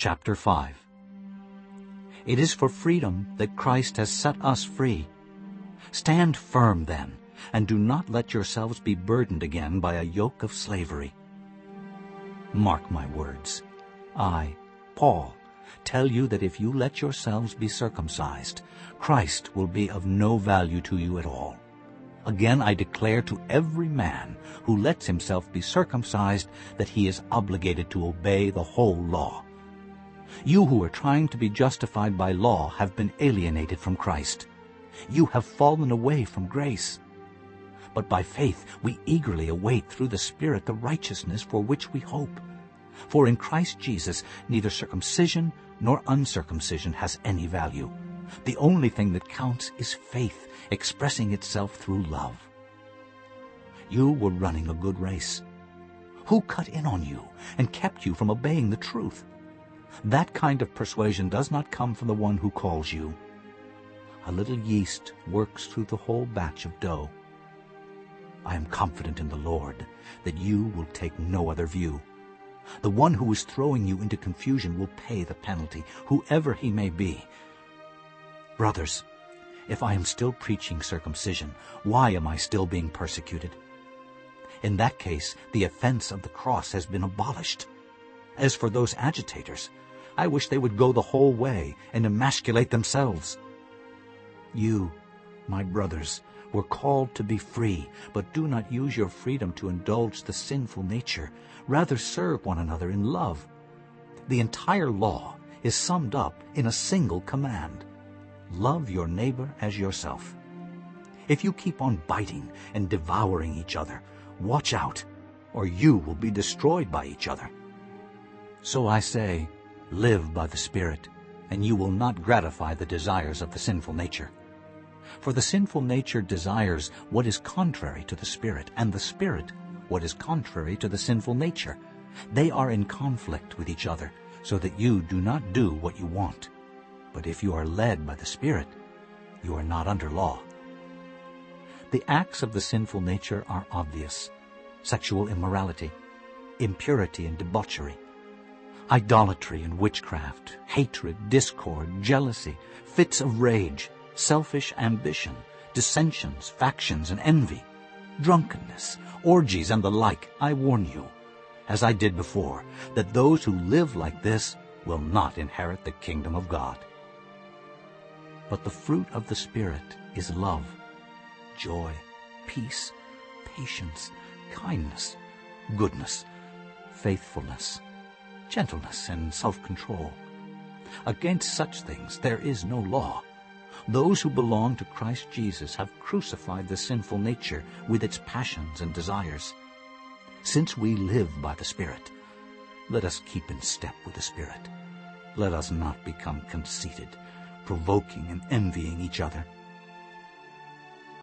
Chapter 5 It is for freedom that Christ has set us free. Stand firm then, and do not let yourselves be burdened again by a yoke of slavery. Mark my words. I, Paul, tell you that if you let yourselves be circumcised, Christ will be of no value to you at all. Again I declare to every man who lets himself be circumcised that he is obligated to obey the whole law. You who are trying to be justified by law have been alienated from Christ. You have fallen away from grace. But by faith we eagerly await through the Spirit the righteousness for which we hope. For in Christ Jesus neither circumcision nor uncircumcision has any value. The only thing that counts is faith expressing itself through love. You were running a good race. Who cut in on you and kept you from obeying the truth? That kind of persuasion does not come from the one who calls you. A little yeast works through the whole batch of dough. I am confident in the Lord that you will take no other view. The one who is throwing you into confusion will pay the penalty, whoever he may be. Brothers, if I am still preaching circumcision, why am I still being persecuted? In that case, the offense of the cross has been abolished. As for those agitators, I wish they would go the whole way and emasculate themselves. You, my brothers, were called to be free, but do not use your freedom to indulge the sinful nature. Rather serve one another in love. The entire law is summed up in a single command. Love your neighbor as yourself. If you keep on biting and devouring each other, watch out, or you will be destroyed by each other. So I say, live by the Spirit, and you will not gratify the desires of the sinful nature. For the sinful nature desires what is contrary to the Spirit, and the Spirit what is contrary to the sinful nature. They are in conflict with each other, so that you do not do what you want. But if you are led by the Spirit, you are not under law. The acts of the sinful nature are obvious. Sexual immorality, impurity and debauchery, idolatry and witchcraft, hatred, discord, jealousy, fits of rage, selfish ambition, dissensions, factions, and envy, drunkenness, orgies, and the like, I warn you, as I did before, that those who live like this will not inherit the kingdom of God. But the fruit of the Spirit is love, joy, peace, patience, kindness, goodness, faithfulness, gentleness, and self-control. Against such things there is no law. Those who belong to Christ Jesus have crucified the sinful nature with its passions and desires. Since we live by the Spirit, let us keep in step with the Spirit. Let us not become conceited, provoking and envying each other.